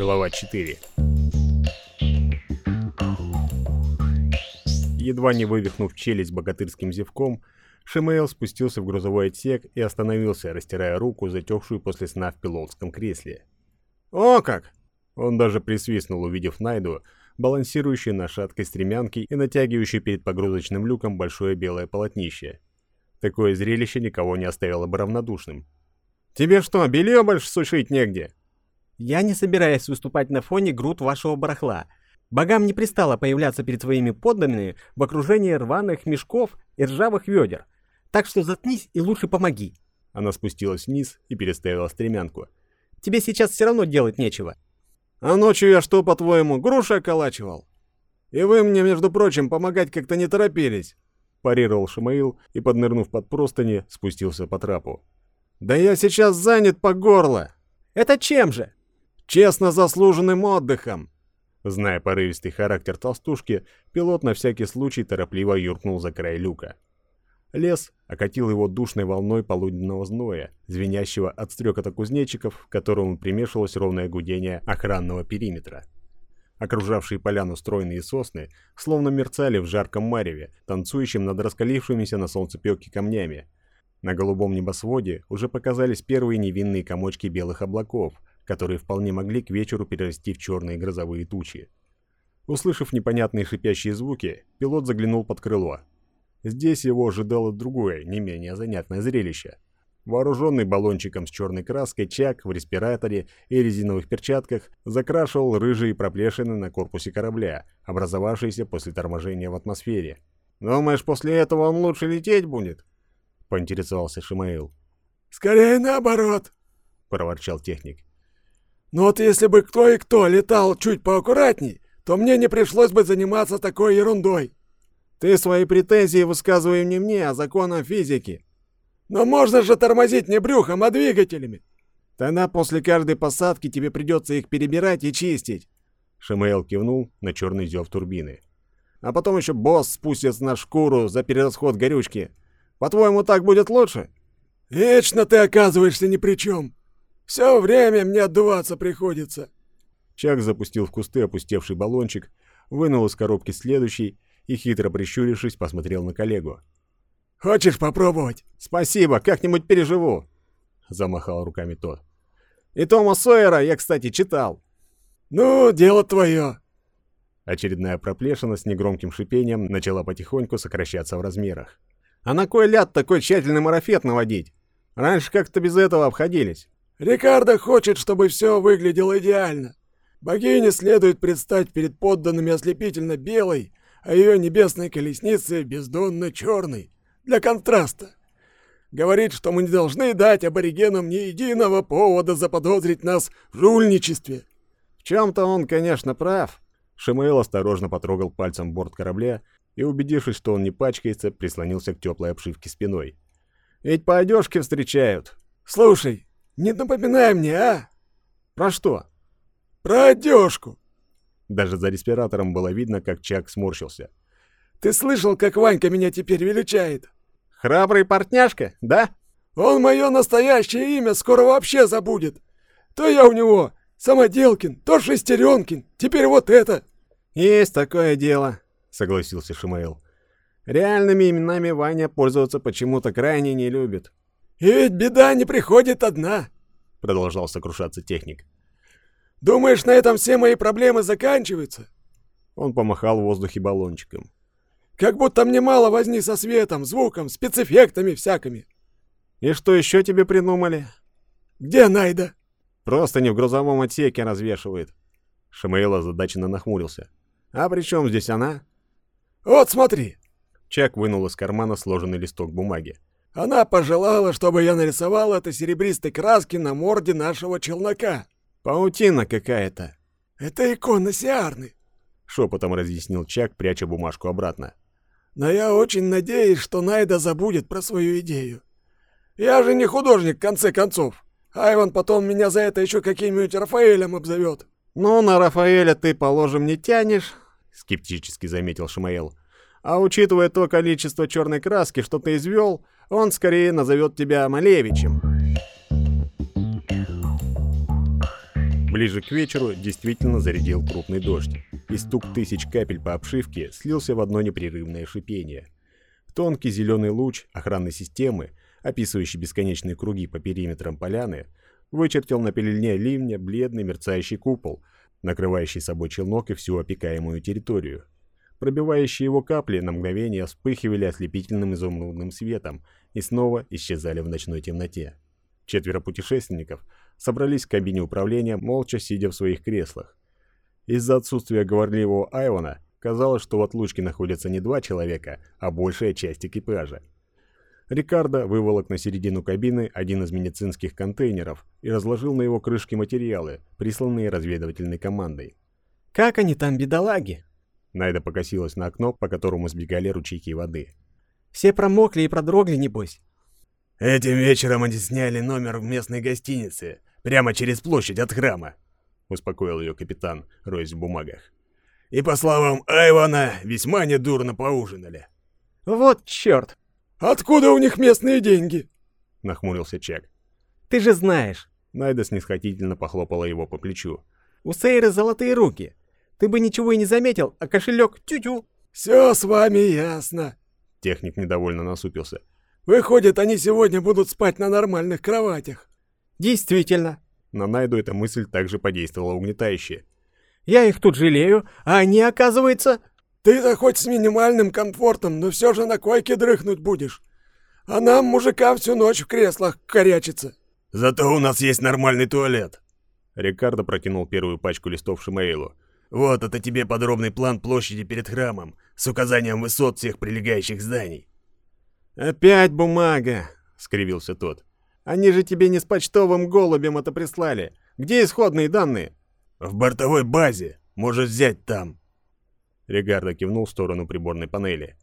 Глава 4 Едва не вывихнув челюсть богатырским зевком, Шимейл спустился в грузовой отсек и остановился, растирая руку, затекшую после сна в пилотском кресле. «О как!» Он даже присвистнул, увидев Найду, балансирующую на шаткой стремянке и натягивающую перед погрузочным люком большое белое полотнище. Такое зрелище никого не оставило бы равнодушным. «Тебе что, белье больше сушить негде?» «Я не собираюсь выступать на фоне груд вашего барахла. Богам не пристало появляться перед своими подданными в окружении рваных мешков и ржавых ведер. Так что заткнись и лучше помоги». Она спустилась вниз и переставила стремянку. «Тебе сейчас все равно делать нечего». «А ночью я что, по-твоему, груши околачивал? И вы мне, между прочим, помогать как-то не торопились», парировал Шамаил и, поднырнув под простыни, спустился по трапу. «Да я сейчас занят по горло!» «Это чем же?» «Честно заслуженным отдыхом!» Зная порывистый характер толстушки, пилот на всякий случай торопливо юркнул за край люка. Лес окатил его душной волной полуденного зноя, звенящего от стрекота кузнечиков, к которому примешивалось ровное гудение охранного периметра. Окружавшие поляну стройные сосны словно мерцали в жарком мареве, танцующем над раскалившимися на солнцепёке камнями. На голубом небосводе уже показались первые невинные комочки белых облаков, которые вполне могли к вечеру перерасти в черные грозовые тучи. Услышав непонятные шипящие звуки, пилот заглянул под крыло, Здесь его ожидало другое, не менее занятное зрелище. Вооруженный баллончиком с черной краской, Чак в респираторе и резиновых перчатках закрашивал рыжие проплешины на корпусе корабля, образовавшиеся после торможения в атмосфере. «Думаешь, после этого он лучше лететь будет?» — поинтересовался Шимаил. «Скорее наоборот», — проворчал техник. «Но вот если бы кто и кто летал чуть поаккуратней, то мне не пришлось бы заниматься такой ерундой». Ты свои претензии высказывай не мне, а законам физики. Но можно же тормозить не брюхом, а двигателями. Тогда после каждой посадки тебе придется их перебирать и чистить. Шимейл кивнул на черный зев турбины. А потом еще босс спустится на шкуру за перерасход горючки. По-твоему, так будет лучше? Вечно ты оказываешься ни при чем. Все время мне отдуваться приходится. Чак запустил в кусты опустевший баллончик, вынул из коробки следующий и, хитро прищурившись, посмотрел на коллегу. «Хочешь попробовать?» «Спасибо, как-нибудь переживу!» Замахал руками тот. «И Тома Сойера я, кстати, читал!» «Ну, дело твое!» Очередная проплешина с негромким шипением начала потихоньку сокращаться в размерах. «А на кой ляд такой тщательный марафет наводить? Раньше как-то без этого обходились». «Рикардо хочет, чтобы все выглядело идеально. Богине следует предстать перед подданными ослепительно белой, а ее небесной колеснице бездонно черной, для контраста. Говорит, что мы не должны дать аборигенам ни единого повода заподозрить нас в жульничестве. В чем-то он, конечно, прав. Шимаэл осторожно потрогал пальцем борт корабля и, убедившись, что он не пачкается, прислонился к теплой обшивке спиной. «Ведь по одежке встречают». «Слушай, не напоминай мне, а?» «Про что?» «Про одежку. Даже за респиратором было видно, как Чак сморщился. «Ты слышал, как Ванька меня теперь величает?» «Храбрый портняшка, да?» «Он мое настоящее имя скоро вообще забудет. То я у него Самоделкин, то Шестеренкин, теперь вот это!» «Есть такое дело», — согласился Шимаил. «Реальными именами Ваня пользоваться почему-то крайне не любит». «И ведь беда не приходит одна», — продолжал сокрушаться техник. Думаешь, на этом все мои проблемы заканчиваются?» Он помахал в воздухе баллончиком. «Как будто мне мало возни со светом, звуком, спецэффектами всякими». «И что еще тебе придумали?» «Где Найда?» «Просто не в грузовом отсеке развешивает». Шамаил озадаченно нахмурился. «А при чем здесь она?» «Вот смотри!» Чак вынул из кармана сложенный листок бумаги. «Она пожелала, чтобы я нарисовал это серебристой краски на морде нашего челнока. Паутина какая-то. Это икона Сиарны. Шепотом разъяснил Чак, пряча бумажку обратно. Но я очень надеюсь, что Найда забудет про свою идею. Я же не художник, в конце концов. Айван потом меня за это еще каким-нибудь Рафаэлем обзовет. Ну, на Рафаэля ты, положим, не тянешь, скептически заметил Шамаэл. А учитывая то количество черной краски, что ты извел, он скорее назовет тебя Малевичем. Ближе к вечеру действительно зарядил крупный дождь, и стук тысяч капель по обшивке слился в одно непрерывное шипение. Тонкий зеленый луч охранной системы, описывающий бесконечные круги по периметрам поляны, вычертил на пелене ливня бледный мерцающий купол, накрывающий собой челнок и всю опекаемую территорию. Пробивающие его капли на мгновение вспыхивали ослепительным изумрудным светом и снова исчезали в ночной темноте. Четверо путешественников собрались в кабине управления, молча сидя в своих креслах. Из-за отсутствия говорливого Айвона казалось, что в отлучке находятся не два человека, а большая часть экипажа. Рикардо выволок на середину кабины один из медицинских контейнеров и разложил на его крышке материалы, присланные разведывательной командой. «Как они там, бедолаги?» Найда покосилась на окно, по которому сбегали ручейки воды. «Все промокли и продрогли, небось». «Этим вечером они сняли номер в местной гостинице, прямо через площадь от храма», — успокоил ее капитан, роясь в бумагах. «И, по словам Айвана, весьма недурно поужинали». «Вот черт!» «Откуда у них местные деньги?» — нахмурился Чак. «Ты же знаешь!» Найда снисходительно похлопала его по плечу. «У Сейры золотые руки. Ты бы ничего и не заметил, а кошелек тю-тю!» «Все с вами ясно!» Техник недовольно насупился. «Выходит, они сегодня будут спать на нормальных кроватях!» «Действительно!» На Найду эта мысль также подействовала угнетающе. «Я их тут жалею, а они, оказывается...» Ты-то хоть с минимальным комфортом, но все же на койке дрыхнуть будешь. А нам, мужикам, всю ночь в креслах корячиться. Зато у нас есть нормальный туалет. Рикардо протянул первую пачку листов Шимаэлу. Вот это тебе подробный план площади перед храмом с указанием высот всех прилегающих зданий. «Опять бумага!» — скривился тот. «Они же тебе не с почтовым голубем это прислали. Где исходные данные?» «В бортовой базе. Можешь взять там». Регардо кивнул в сторону приборной панели.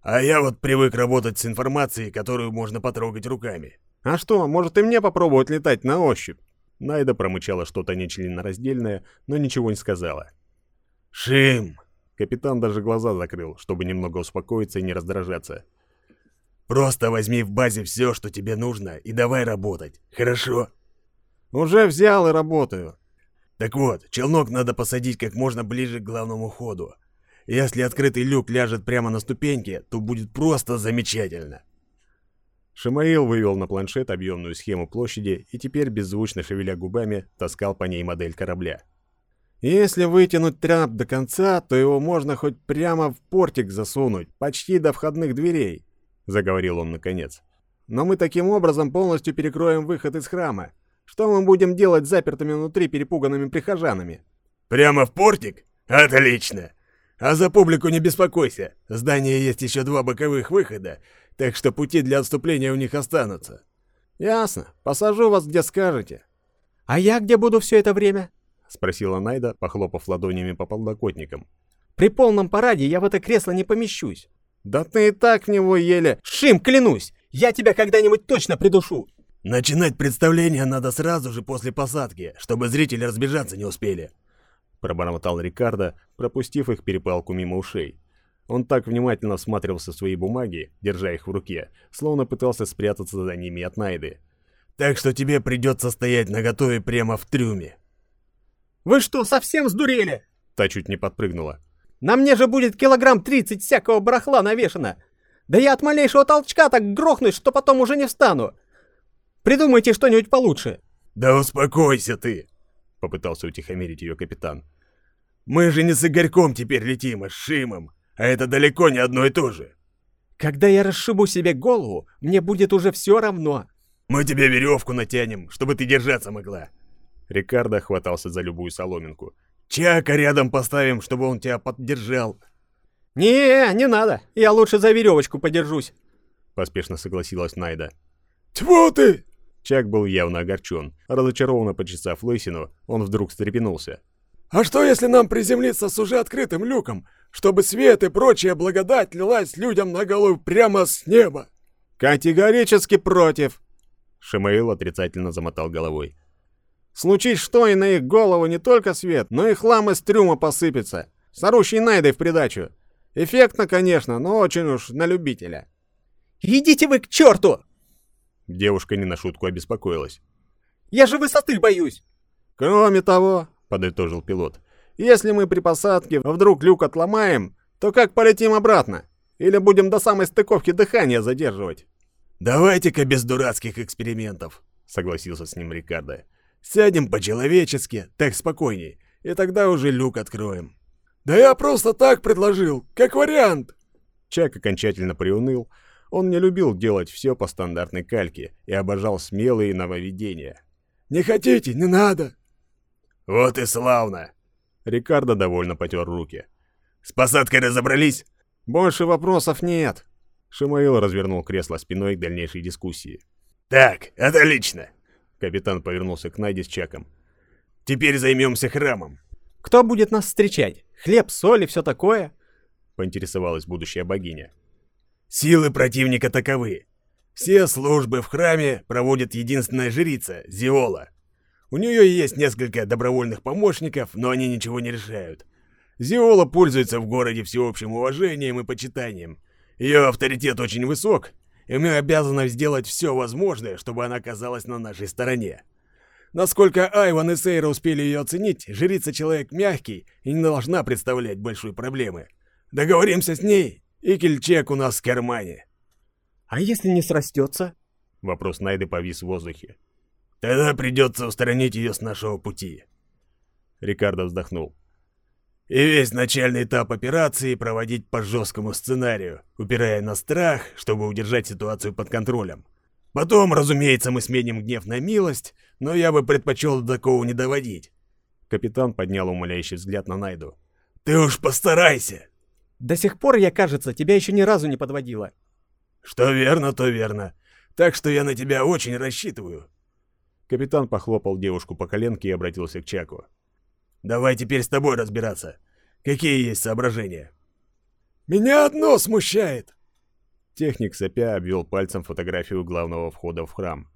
«А я вот привык работать с информацией, которую можно потрогать руками». «А что, может и мне попробовать летать на ощупь?» Найда промычала что-то нечленораздельное, но ничего не сказала. «Шим!» Капитан даже глаза закрыл, чтобы немного успокоиться и не раздражаться. «Просто возьми в базе все, что тебе нужно, и давай работать, хорошо?» «Уже взял и работаю». «Так вот, челнок надо посадить как можно ближе к главному ходу. Если открытый люк ляжет прямо на ступеньке, то будет просто замечательно. Шамаил вывел на планшет объемную схему площади и теперь, беззвучно шевеля губами, таскал по ней модель корабля. Если вытянуть трап до конца, то его можно хоть прямо в портик засунуть, почти до входных дверей, заговорил он наконец. Но мы таким образом полностью перекроем выход из храма. Что мы будем делать с запертыми внутри перепуганными прихожанами? Прямо в портик? Отлично! А за публику не беспокойся. В здании есть еще два боковых выхода, так что пути для отступления у них останутся. Ясно. Посажу вас, где скажете. А я где буду все это время? Спросила Найда, похлопав ладонями по подлокотникам. При полном параде я в это кресло не помещусь. Да ты и так в него еле... Шим, клянусь! Я тебя когда-нибудь точно придушу! Начинать представление надо сразу же после посадки, чтобы зрители разбежаться не успели пробормотал Рикардо, пропустив их перепалку мимо ушей. Он так внимательно всматривался в свои бумаги, держа их в руке, словно пытался спрятаться за ними от Найды. «Так что тебе придется стоять наготове прямо в трюме». «Вы что, совсем сдурели?» Та чуть не подпрыгнула. «На мне же будет килограмм тридцать всякого барахла навешано! Да я от малейшего толчка так грохнусь, что потом уже не встану! Придумайте что-нибудь получше!» «Да успокойся ты!» Попытался утихомирить ее капитан. Мы же не с Игорьком теперь летим, а с Шимом. А это далеко не одно и то же. Когда я расшибу себе голову, мне будет уже все равно. Мы тебе веревку натянем, чтобы ты держаться могла. Рикардо хватался за любую соломинку. Чака рядом поставим, чтобы он тебя поддержал. Не, не надо. Я лучше за веревочку подержусь. Поспешно согласилась Найда. Тьфу ты! Чак был явно огорчен. Разочарованно почесав лысину, он вдруг встрепенулся. А что, если нам приземлиться с уже открытым люком, чтобы свет и прочая благодать лилась людям на голову прямо с неба? Категорически против. Шимаил отрицательно замотал головой. Случись что, и на их голову не только свет, но и хлам из трюма посыпется. С орущей Найдой в придачу. Эффектно, конечно, но очень уж на любителя. «Идите вы к черту!» Девушка не на шутку обеспокоилась. «Я же высоты боюсь!» Кроме того, подытожил пилот, если мы при посадке вдруг люк отломаем, то как полетим обратно? Или будем до самой стыковки дыхания задерживать? «Давайте-ка без дурацких экспериментов», — согласился с ним Рикардо. «Сядем по-человечески, так спокойней, и тогда уже люк откроем». «Да я просто так предложил, как вариант!» Чак окончательно приуныл. Он не любил делать все по стандартной кальке и обожал смелые нововведения. «Не хотите, не надо!» «Вот и славно!» Рикардо довольно потер руки. «С посадкой разобрались?» «Больше вопросов нет!» Шимаил развернул кресло спиной к дальнейшей дискуссии. «Так, отлично!» Капитан повернулся к Найде с Чаком. «Теперь займемся храмом». «Кто будет нас встречать? Хлеб, соль и все такое?» Поинтересовалась будущая богиня. «Силы противника таковы. Все службы в храме проводит единственная жрица, Зиола. У нее есть несколько добровольных помощников, но они ничего не решают. Зиола пользуется в городе всеобщим уважением и почитанием. Ее авторитет очень высок, и мы обязаны сделать все возможное, чтобы она оказалась на нашей стороне. Насколько Айван и Сейра успели ее оценить, жрица человек мягкий и не должна представлять большой проблемы. Договоримся с ней, и кельчек у нас в кармане. «А если не срастется?» Вопрос Найды повис в воздухе. Тогда придется устранить ее с нашего пути. Рикардо вздохнул. И весь начальный этап операции проводить по жесткому сценарию, упирая на страх, чтобы удержать ситуацию под контролем. Потом, разумеется, мы сменим гнев на милость, но я бы предпочел до такого не доводить. Капитан поднял умоляющий взгляд на Найду. «Ты уж постарайся!» «До сих пор, я, кажется, тебя еще ни разу не подводила». «Что верно, то верно. Так что я на тебя очень рассчитываю. Капитан похлопал девушку по коленке и обратился к Чаку. «Давай теперь с тобой разбираться. Какие есть соображения?» «Меня одно смущает!» Техник сопя обвел пальцем фотографию главного входа в храм.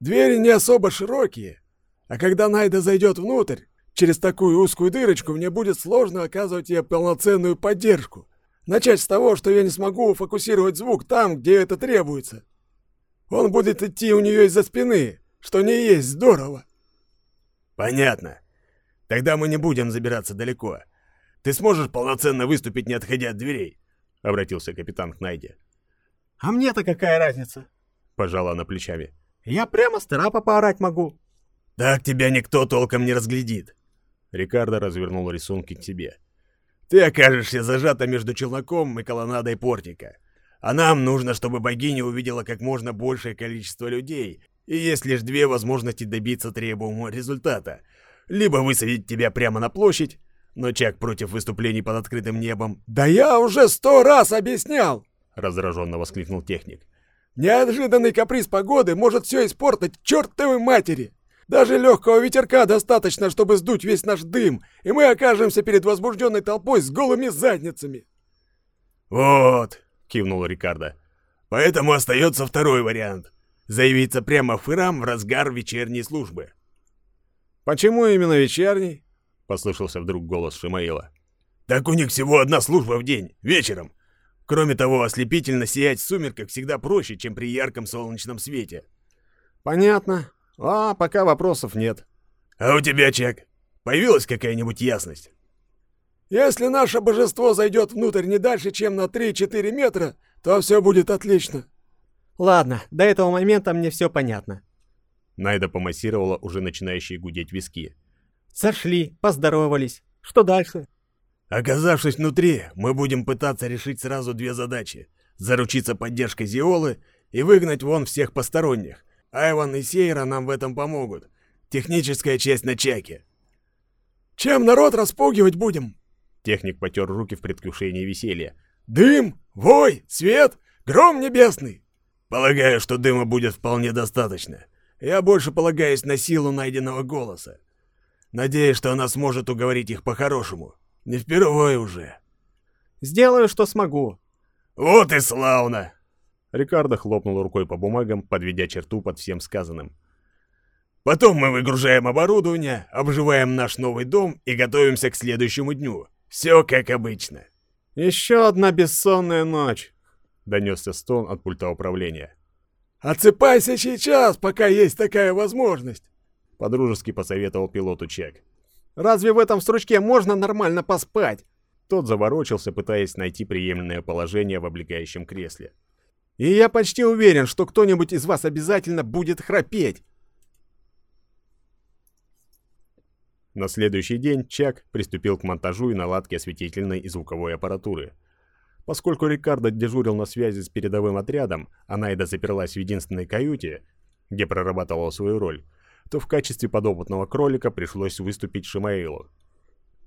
«Двери не особо широкие, а когда Найда зайдет внутрь, через такую узкую дырочку мне будет сложно оказывать ей полноценную поддержку. Начать с того, что я не смогу фокусировать звук там, где это требуется. Он будет идти у нее из-за спины, что не есть здорово. Понятно. Тогда мы не будем забираться далеко. Ты сможешь полноценно выступить, не отходя от дверей? Обратился капитан к Найде. А мне-то какая разница? Пожала она плечами. Я прямо с трапа поорать могу. Так тебя никто толком не разглядит. Рикардо развернул рисунки к себе. Ты окажешься зажата между челноком и колоннадой портика. А нам нужно, чтобы богиня увидела как можно большее количество людей, и есть лишь две возможности добиться требуемого результата. Либо высадить тебя прямо на площадь, но Чак против выступлений под открытым небом. «Да я уже сто раз объяснял!» — раздраженно воскликнул техник. «Неожиданный каприз погоды может все испортить чертовой матери! Даже легкого ветерка достаточно, чтобы сдуть весь наш дым, и мы окажемся перед возбужденной толпой с голыми задницами!» «Вот!» — кивнул Рикардо. «Поэтому остается второй вариант заявиться прямо в храм в разгар вечерней службы. «Почему именно вечерний?» — послышался вдруг голос Шимаила. «Так у них всего одна служба в день, вечером. Кроме того, ослепительно сиять в сумерках всегда проще, чем при ярком солнечном свете». «Понятно. А пока вопросов нет». «А у тебя, Чак, появилась какая-нибудь ясность?» «Если наше божество зайдет внутрь не дальше, чем на 3-4 метра, то все будет отлично», Ладно, до этого момента мне все понятно. Найда помассировала уже начинающие гудеть виски. Сошли, поздоровались. Что дальше? Оказавшись внутри, мы будем пытаться решить сразу две задачи. Заручиться поддержкой Зиолы и выгнать вон всех посторонних. Айван и Сейра нам в этом помогут. Техническая часть на чаке. Чем народ распугивать будем? Техник потер руки в предвкушении веселья. Дым, вой, свет, гром небесный. Полагаю, что дыма будет вполне достаточно. Я больше полагаюсь на силу найденного голоса. Надеюсь, что она сможет уговорить их по-хорошему. Не впервые уже. Сделаю, что смогу. Вот и славно! Рикардо хлопнул рукой по бумагам, подведя черту под всем сказанным. Потом мы выгружаем оборудование, обживаем наш новый дом и готовимся к следующему дню. Все как обычно. Еще одна бессонная ночь. — донесся стон от пульта управления. «Отсыпайся сейчас, пока есть такая возможность!» — подружески посоветовал пилоту Чек. «Разве в этом стручке можно нормально поспать?» Тот заворочился, пытаясь найти приемлемое положение в облегающем кресле. «И я почти уверен, что кто-нибудь из вас обязательно будет храпеть!» На следующий день Чак приступил к монтажу и наладке осветительной и звуковой аппаратуры. Поскольку Рикардо дежурил на связи с передовым отрядом, а Найда заперлась в единственной каюте, где прорабатывала свою роль, то в качестве подопытного кролика пришлось выступить Шимаилу.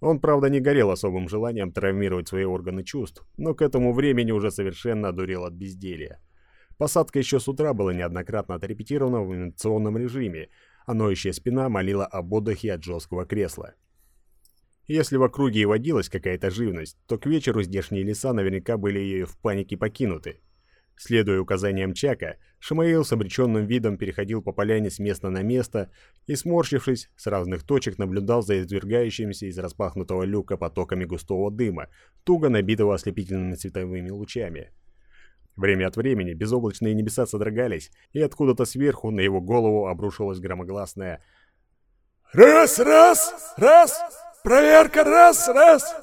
Он, правда, не горел особым желанием травмировать свои органы чувств, но к этому времени уже совершенно одурел от безделья. Посадка еще с утра была неоднократно отрепетирована в имитационном режиме, а ноющая спина молила об отдыхе от жесткого кресла. Если в округе и водилась какая-то живность, то к вечеру здешние леса наверняка были в панике покинуты. Следуя указаниям Чака, Шамаил с обреченным видом переходил по поляне с места на место и, сморщившись, с разных точек наблюдал за извергающимися из распахнутого люка потоками густого дыма, туго набитого ослепительными световыми лучами. Время от времени безоблачные небеса содрогались, и откуда-то сверху на его голову обрушилось громогласное «Раз, раз, раз!» Проверка раз, раз!»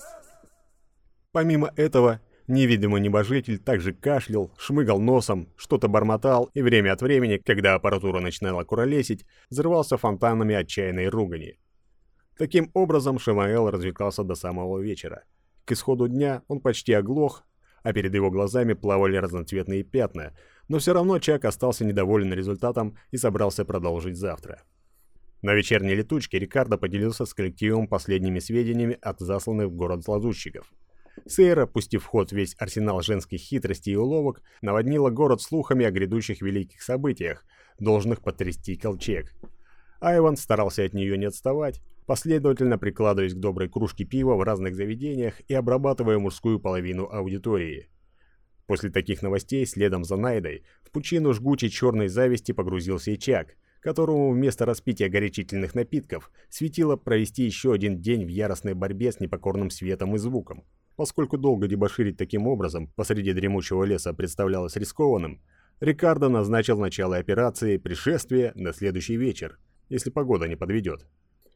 Помимо этого, невидимый небожитель также кашлял, шмыгал носом, что-то бормотал и время от времени, когда аппаратура начинала куролесить, взрывался фонтанами отчаянной ругани. Таким образом, Шамаэл развлекался до самого вечера. К исходу дня он почти оглох, а перед его глазами плавали разноцветные пятна, но все равно Чак остался недоволен результатом и собрался продолжить завтра. На вечерней летучке Рикардо поделился с коллективом последними сведениями от засланных в город лазутчиков. Сейра, пустив в ход весь арсенал женских хитростей и уловок, наводнила город слухами о грядущих великих событиях, должных потрясти Колчек. Айван старался от нее не отставать, последовательно прикладываясь к доброй кружке пива в разных заведениях и обрабатывая мужскую половину аудитории. После таких новостей, следом за Найдой, в пучину жгучей черной зависти погрузился и Чак – которому вместо распития горячительных напитков светило провести еще один день в яростной борьбе с непокорным светом и звуком. Поскольку долго дебоширить таким образом посреди дремучего леса представлялось рискованным, Рикардо назначил начало операции «Пришествие» на следующий вечер, если погода не подведет.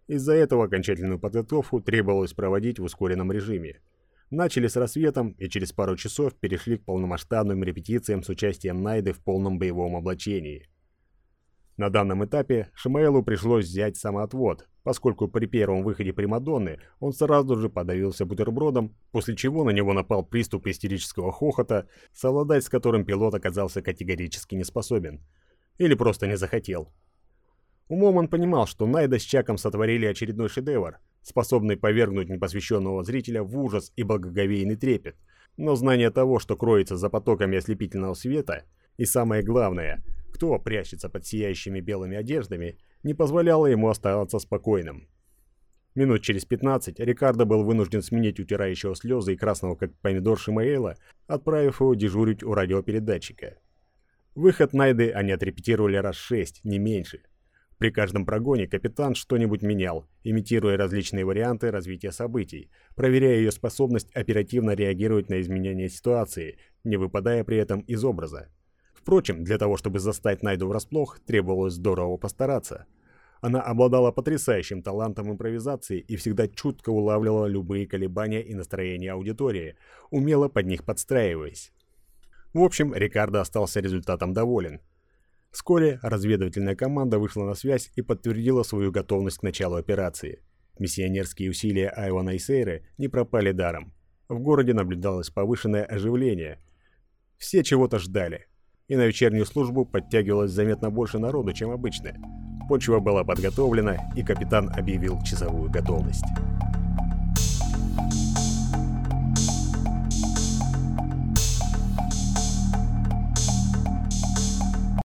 Из-за этого окончательную подготовку требовалось проводить в ускоренном режиме. Начали с рассветом и через пару часов перешли к полномасштабным репетициям с участием Найды в полном боевом облачении. На данном этапе Шамаэлу пришлось взять самоотвод, поскольку при первом выходе Примадонны он сразу же подавился бутербродом, после чего на него напал приступ истерического хохота, совладать с которым пилот оказался категорически не способен. Или просто не захотел. Умом он понимал, что Найда с Чаком сотворили очередной шедевр, способный повергнуть непосвященного зрителя в ужас и благоговейный трепет, но знание того, что кроется за потоками ослепительного света, и самое главное – кто прячется под сияющими белыми одеждами, не позволяло ему оставаться спокойным. Минут через 15 Рикардо был вынужден сменить утирающего слезы и красного как помидор Шимаэла, отправив его дежурить у радиопередатчика. Выход Найды они отрепетировали раз шесть, не меньше. При каждом прогоне капитан что-нибудь менял, имитируя различные варианты развития событий, проверяя ее способность оперативно реагировать на изменения ситуации, не выпадая при этом из образа. Впрочем, для того, чтобы застать Найду врасплох, требовалось здорово постараться. Она обладала потрясающим талантом импровизации и всегда чутко улавливала любые колебания и настроения аудитории, умело под них подстраиваясь. В общем, Рикардо остался результатом доволен. Вскоре разведывательная команда вышла на связь и подтвердила свою готовность к началу операции. Миссионерские усилия Айвана и Сейры не пропали даром. В городе наблюдалось повышенное оживление. Все чего-то ждали и на вечернюю службу подтягивалось заметно больше народу, чем обычно. Почва была подготовлена, и капитан объявил часовую готовность.